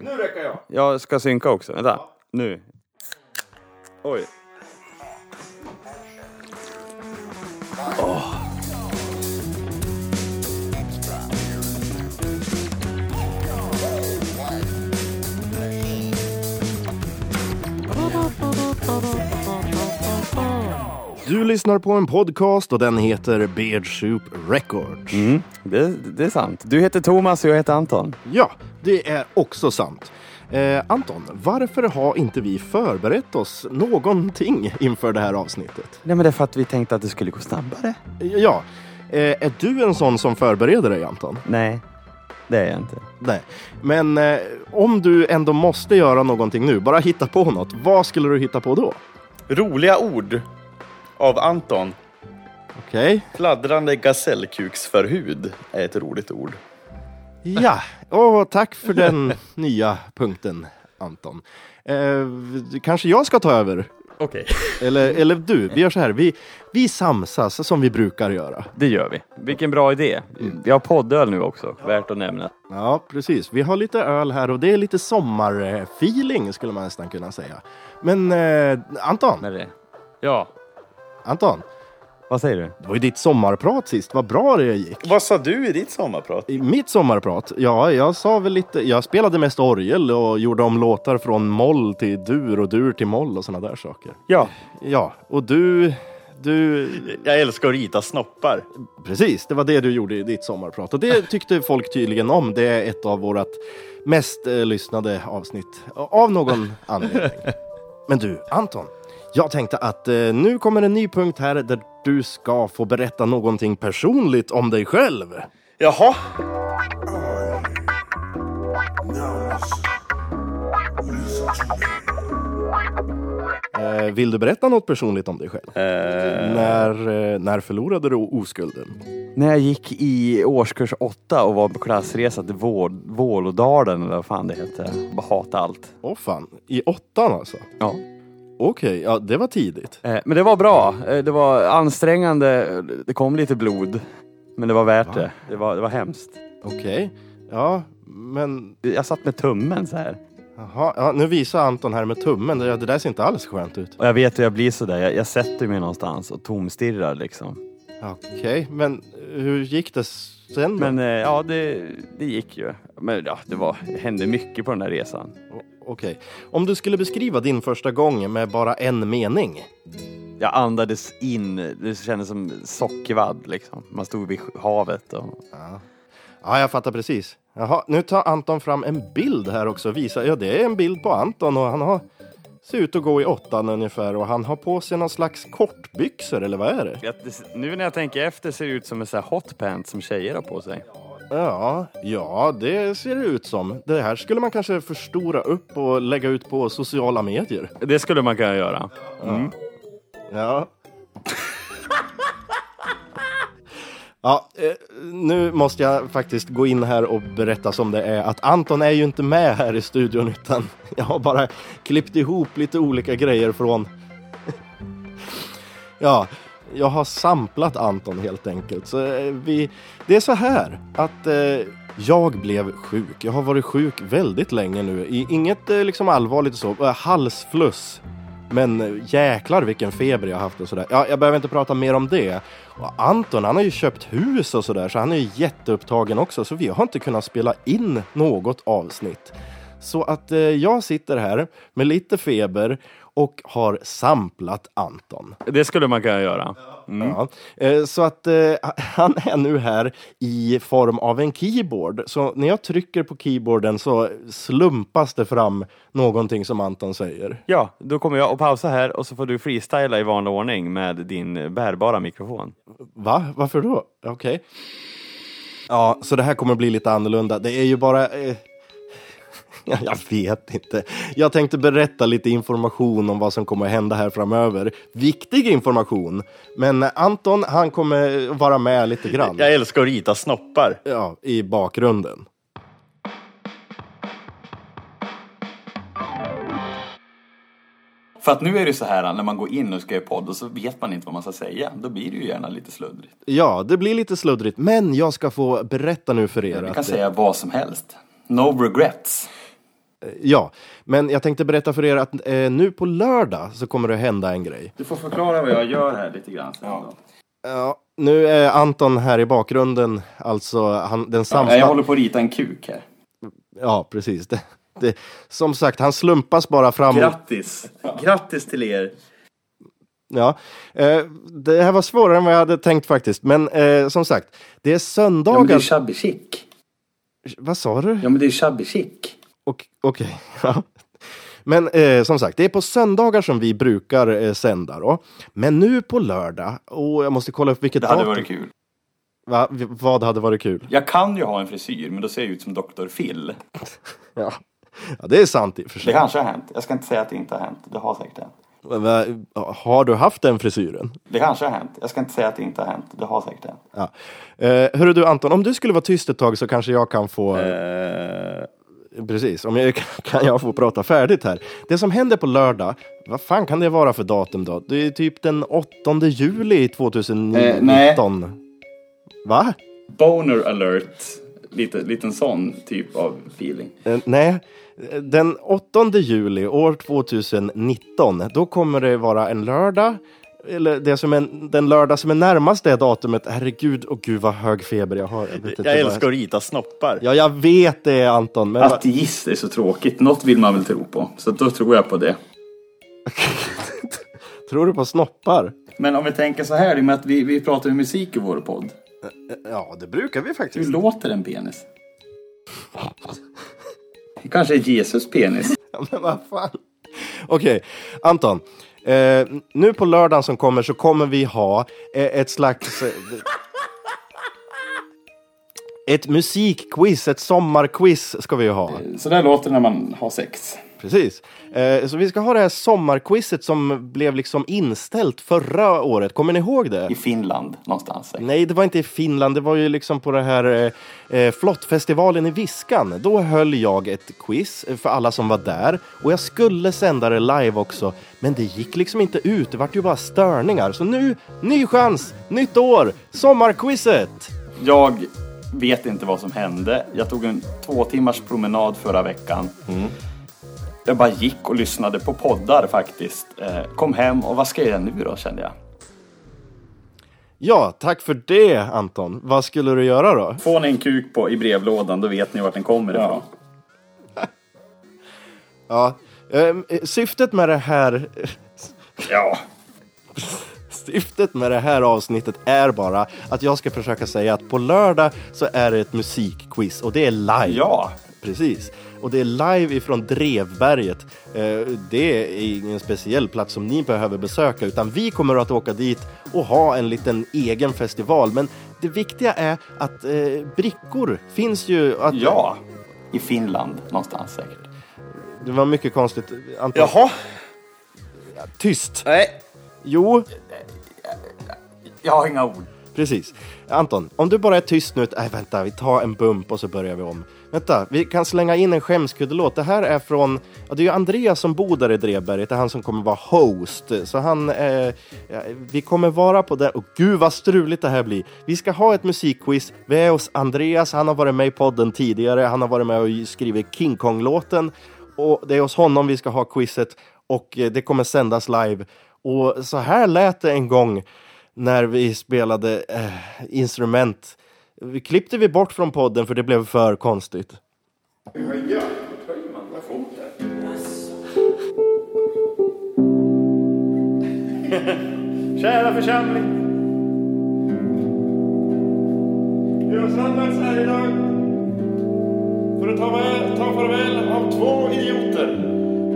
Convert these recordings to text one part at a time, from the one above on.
igång. Nu räcker jag. Jag ska synka också. Vänta. Nu. Oj. Du lyssnar på en podcast och den heter Beard Soup Records. Mm, det, det är sant. Du heter Thomas och jag heter Anton. Ja, det är också sant. Eh, Anton, varför har inte vi förberett oss någonting inför det här avsnittet? Nej men det är för att vi tänkte att det skulle gå snabbare. Ja, eh, är du en sån som förbereder dig Anton? Nej, det är jag inte. Nej, men eh, om du ändå måste göra någonting nu, bara hitta på något. Vad skulle du hitta på då? Roliga ord av Anton. Okej. Fladdrande gasellkuksförhud är ett roligt ord. Ja, och tack för den nya punkten Anton. Eh, kanske jag ska ta över? Okej. Eller, eller du, vi gör så här. Vi, vi samsas som vi brukar göra. Det gör vi. Vilken bra idé. Vi har poddöl nu också, värt att nämna. Ja, precis. Vi har lite öl här och det är lite sommarfeeling skulle man nästan kunna säga. Men eh, Anton. Ja, Anton, vad säger du? det var ju ditt sommarprat sist. Vad bra det gick. Vad sa du i ditt sommarprat? I mitt sommarprat? Ja, jag sa väl lite. Jag spelade mest orgel och gjorde om låtar från moll till dur och dur till moll och sådana där saker. Ja, Ja, och du, du, Jag älskar att rita snoppar. precis, det var det du gjorde i ditt sommarprat. Och det tyckte folk tydligen om. Det är ett av vårat mest eh, lyssnade avsnitt av någon anledning. Men du, Anton. Jag tänkte att eh, nu kommer en ny punkt här där du ska få berätta någonting personligt om dig själv. Jaha. Vill du berätta något personligt om dig själv? Eh, När, eh, när förlorade du oskulden? när jag gick i årskurs åtta och var på klassresa till Vår- Vålådalen eller vad fan det heter. Bara hata allt. Åh fan, i åttan alltså? Ja. Okej, ja det var tidigt. Eh, Men det var bra. Eh, Det var ansträngande. Det kom lite blod. Men det var värt det. Det var, det var hemskt. Okej, ja men Jag satt med tummen så här. Jaha, ja, nu visar Anton här med tummen. Det, det där ser inte alls skönt ut. Och jag vet hur jag blir sådär. Jag, jag sätter mig någonstans och tomstirrar liksom. Okej, men hur gick det sen då? Men eh, ja, det, det gick ju. Men ja, det, var, det hände mycket på den där resan. O- Okej, om du skulle beskriva din första gång med bara en mening. Jag andades in. Det kändes som sockervadd liksom. Man stod vid havet och... Ja, jag fattar precis. Jaha, nu tar Anton fram en bild här också och visar. Ja, det är en bild på Anton och han har ser ut att gå i åttan ungefär och han har på sig någon slags kortbyxor eller vad är det? Ja, det- Nu när jag tänker efter ser det ut som en sån här hotpants som tjejer har på sig. Ja, ja, det ser det ut som. Det här skulle man kanske förstora upp och lägga ut på sociala medier. Det skulle man kunna göra. Ja. Ja, Ja, eh, nu måste jag faktiskt gå in här och berätta som det är att Anton är ju inte med här i studion utan jag har bara klippt ihop lite olika grejer från Ja, jag har samplat Anton helt enkelt. Så eh, vi, det är så här att eh, jag blev sjuk. Jag har varit sjuk väldigt länge nu. I, inget liksom allvarligt så, halsfluss. Men jäklar vilken feber jag har haft och sådär. Ja, jag behöver inte prata mer om det. Och Anton han har ju köpt hus och sådär så han är ju jätteupptagen också så vi har inte kunnat spela in något avsnitt. Så att eh, jag sitter här med lite feber och har samplat Anton. Det skulle man kunna göra. Ja. Eh, Så att eh, han är nu här i form av en keyboard. Så när jag trycker på keyboarden så slumpas det fram någonting som Anton säger. Ja, då kommer jag att pausa här och så får du freestyla i vanlig ordning med din bärbara mikrofon. Va? Varför då? Okej. Ja, så det här kommer bli lite annorlunda. Det är ju bara... Eh... ja, Jag vet inte. Jag tänkte berätta lite information om vad som kommer att hända här framöver. Viktig information. Men Anton, han kommer vara med lite grann. Jag älskar att rita snoppar. Ja, i bakgrunden. För att nu är det så här när man går in och ska göra podd och så vet man inte vad man ska säga. Då blir det ju gärna lite sluddrigt. Ja, det blir lite sluddrigt, men jag ska få berätta nu för er Vi att... kan säga vad som helst. No regrets. Ja, men jag tänkte berätta för er att eh, nu på lördag så kommer det hända en grej. Du får förklara vad jag gör här lite grann. sen då. Ja, nu är Anton här i bakgrunden, alltså han, den Ja, samma... jag håller på att rita en kuk här. Ja, precis. Det, det, som sagt, han slumpas bara fram. Grattis! Grattis till er! Ja, eh, det här var svårare än vad jag hade tänkt faktiskt. Men eh, som sagt, det är Ja, men det söndagar. är shabby chic. Vad sa du? Ja, men det är shabby chic. Ok- Okej. ja. Men eh, som sagt, det är på söndagar som vi brukar eh, sända då. Men nu på lördag, och jag måste kolla upp vilket Det hade datum- varit kul. Va? V- Vad hade varit kul? Jag kan ju ha en frisyr, men då ser jag ut som Dr. Phil. Ja, ja det är sant i och för Det sig. kanske har hänt. Jag ska inte säga att det inte har hänt. Det har säkert hänt. Va- Har du haft den frisyren? Det kanske har hänt. Jag ska inte säga att det inte har hänt. Det har säkert hänt. Ja. Eh, hörru du Anton, om du skulle vara tyst ett tag så kanske jag kan få... Eh, Precis, om jag, kan jag få prata färdigt här. Det som händer på lördag, vad fan kan det vara för datum då? Det är typ den 8 juli 2019. Eh, nej. Va? Boner alert. Lite, liten sån typ av feeling. Eh, nej, den 8 juli år 2019, då kommer det vara en lördag. Eller det som är, den lördag som är närmast det datumet. Herregud, och gud vad hög feber jag har. Jag, jag älskar att rita snoppar. Ja, jag vet det Anton. Men Ateist är så tråkigt. Något vill man väl tro på. Så då tror jag på det. tror du på snoppar? Men om vi tänker så här, i och med att vi, vi pratar om musik i vår podd. Ja, det brukar vi Hur faktiskt. låter en penis? Det kanske är Jesus penis. Ja, men vad fan. Okej, Anton. Eh, nu på lördagen som kommer så kommer vi ha eh, ett slags... Eh, ett musikquiz, ett sommarquiz ska vi ju ha. Så där låter det när man har sex. Precis. Eh, så vi ska ha det här sommarquizet som blev liksom inställt förra året. Kommer ni ihåg det? I Finland någonstans. säkert. Nej, det var inte i Finland. Det var ju liksom på det här eh, eh, flottfestivalen i Viskan. Då höll jag ett quiz eh, för alla som var där. Och jag skulle sända det live också. Men det gick liksom inte ut. Det vart ju bara störningar. Så nu, ny chans, nytt år, sommarquizet! Jag vet inte vad som hände. Jag tog en två timmars promenad förra veckan. Jag bara gick och lyssnade på poddar faktiskt. Eh, kom hem och vad ska jag göra nu då kände jag. Ja, tack för det Anton. Vad skulle du göra då? Får ni en kuk på i brevlådan då vet ni vart den kommer ifrån. Ja, eh, syftet med det här Ja. Syftet med det här avsnittet är bara att jag ska försöka säga att på lördag så är det ett musikquiz och det är live. Ja. Precis. Och det är live ifrån Drevberget. Eh, Det är ingen speciell plats som ni behöver besöka utan vi kommer att åka dit och ha en liten egen festival. Men det viktiga är att eh, brickor finns ju. Att, Ja. I Finland någonstans säkert. Det var mycket konstigt. Anton. Jaha. Tyst! Nej. Jo, Jag har inga ord. Precis. Anton, om du bara är tyst nu. Nej, vänta, vi tar en bump och så börjar vi om. Vänta, vi kan slänga in en skämskuddelåt. Det här är från, ja, det är ju Andreas som bor där i Drevberget. Det är han som kommer vara host. Så han, eh, vi kommer vara på det. Och gud vad struligt det här blir. Vi ska ha ett musikquiz. Vi är hos Andreas. Han har varit med i podden tidigare. Han har varit med och skrivit King Kong-låten. Och det är hos honom vi ska ha quizet. Och eh, det kommer sändas live. Och så här lät det en gång när vi spelade eh, instrument. Vi klippte vi bort från podden för det blev för konstigt. Kära församling. Vi har samlats här idag för att ta, väl, ta farväl av två idioter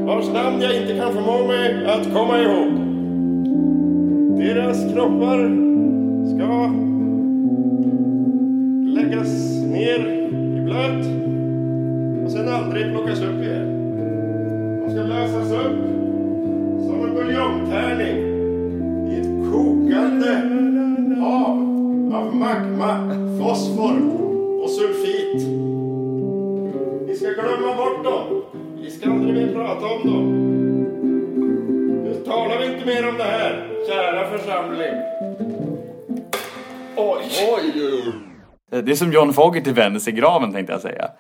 vars namn jag inte kan förmå mig att komma ihåg. Deras kroppar ska blöt och sen aldrig plockas upp igen. De ska lösas upp som en buljongtärning i ett kokande hav av magma, fosfor och sulfit. Vi ska glömma bort dem. Vi ska aldrig mer prata om dem. Nu talar vi inte mer om det här, kära församling. Oj! Det är som John Fogerty vänder sig i graven tänkte jag säga.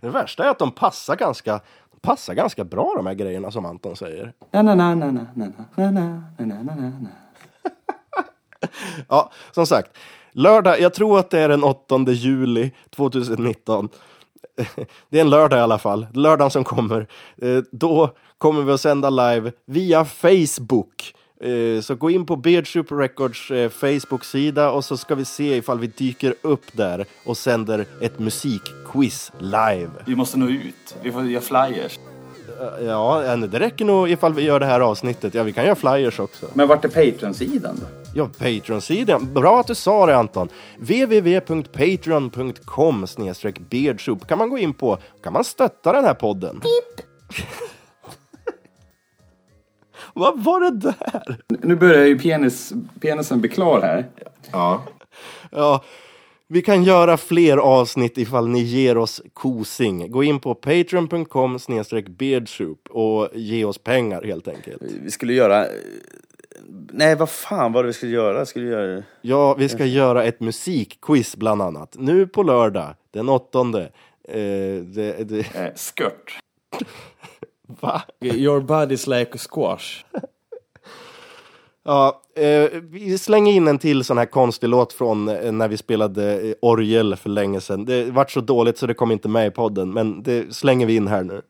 Det värsta är att de passar ganska, de passar ganska bra de här grejerna som Anton säger. Na, na, na, na, na, na, na, na, na, na, na, na. Ja, som sagt. Lördag, jag tror att det är den 8 juli 2019. Det är en lördag i alla fall, lördagen som kommer. Eh, Då kommer vi att sända live via Facebook. Eh, Så gå in på Beardsoup Records eh, Facebook-sida och så ska vi se ifall vi dyker upp där och sänder ett musikquiz live. Vi måste nå ut. Vi får göra flyers. Ja, eh, det räcker nog ifall vi gör det här avsnittet. Ja, vi kan göra flyers också. Men vart är Patreon-sidan då? Ja, Patreon-sidan. Bra att du sa det Anton. www.patreon.com beardsoup kan man gå in på. kan man stötta den här podden. Vad var det där? Nu börjar ju penis, penisen bli klar här. Ja. Ja, vi kan göra fler avsnitt ifall ni ger oss kosing. Gå in på patreon.com beardsoup och ge oss pengar helt enkelt. Vi skulle göra... Nej, vad fan var det vi skulle göra? Skulle vi göra... Ja, vi ska göra ett musikquiz bland annat. Nu på lördag, den åttonde. Eh, det, det, Eh, skört. Va? Your body's like a squash. Ja, eh, vi slänger in en till sån här konstig låt från eh, när vi spelade eh, orgel för länge sedan. Det vart så dåligt så det kom inte med i podden, men det slänger vi in här nu.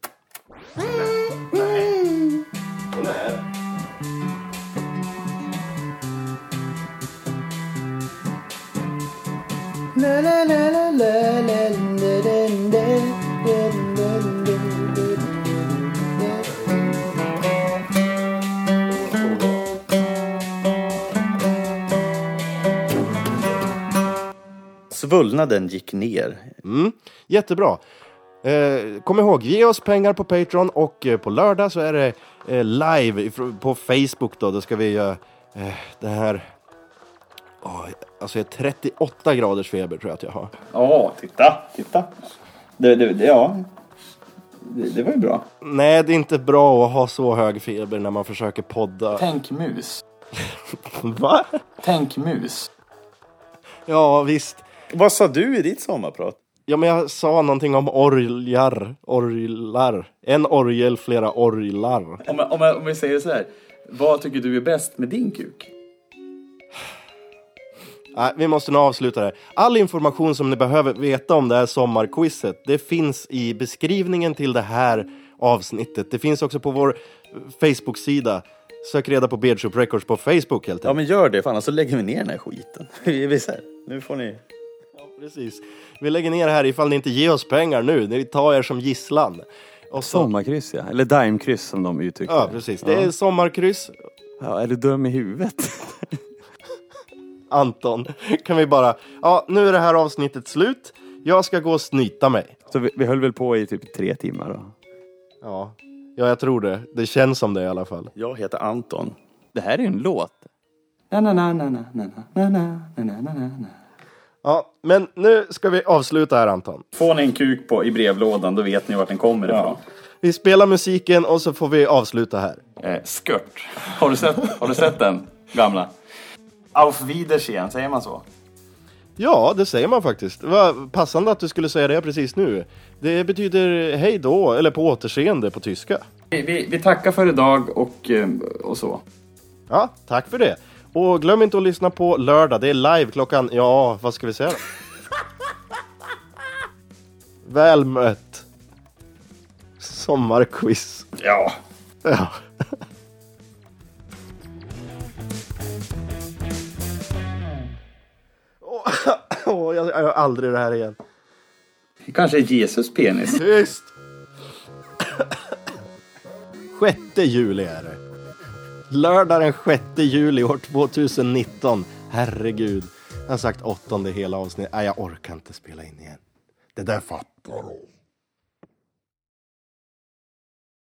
Svullnaden gick ner. Mm, jättebra. Eh, kom ihåg, ge oss pengar på Patreon och eh, på lördag så är det eh, live på Facebook då. Då ska vi göra eh, det här. Oh, alltså jag har 38 graders feber tror jag att jag har. Ja, titta, titta. Det, det, det, ja. Det, det var ju bra. Nej, det är inte bra att ha så hög feber när man försöker podda. Tänk mus. Va? Tänk mus. Ja, visst. Vad sa du i ditt sommarprat? Ja, men jag sa någonting om orglar. Orglar. En orgel, flera orglar. Om, om, om vi säger så här. Vad tycker du är bäst med din kuk? Nej, vi måste nu avsluta det. All information som ni behöver veta om det här sommarquizet, det finns i beskrivningen till det här avsnittet. Det finns också på vår Facebook-sida. Sök reda på Beardsoup Records på Facebook helt Ja enkelt. men gör det, fan annars så lägger vi ner den här skiten. Vi ser. Nu får ni... Precis. Vi lägger ner här ifall ni inte ger oss pengar nu. Ni tar er som gisslan. Och så, Sommarkryss ja, eller dimekryss som de uttryckte ja, precis. Det är sommarkryss. Ja, är du dum i huvudet? Anton, kan vi bara... Ja, nu är det här avsnittet slut. Jag ska gå och snyta mig. Så vi, vi höll väl på i typ tre timmar då. Ja, ja jag tror det. Det känns som det i alla fall. Jag heter Anton. Det här är ju en låt. Na, na, na, na, na, na, na, na, na, na, na, na. Ja, men nu ska vi avsluta här Anton. Får ni en kuk på, i brevlådan, då vet ni vart den kommer ifrån. Vi spelar musiken och så får vi avsluta här. Eh, skört. Har du, sett, har du sett den gamla? Auf Wiedersehen, säger man så? Ja, det säger man faktiskt. Det var passande att du skulle säga det precis nu. Det betyder hej då, eller på återseende på tyska. Vi, vi, vi tackar för idag och, eh, och så. Ja, tack för det. Och glöm inte att lyssna på lördag. Det är live klockan, ja, vad ska vi säga då? Väl mött. Sommarquiz. Ja. Ja. Åh, jag gör aldrig det här igen. Det kanske är Jesus penis. Tyst! Sjätte juli är det. Lördag den 6 juli år 2019. Herregud. Jag har sagt åttonde hela avsnittet. Nej, jag orkar inte spela in igen. Det där fattar du.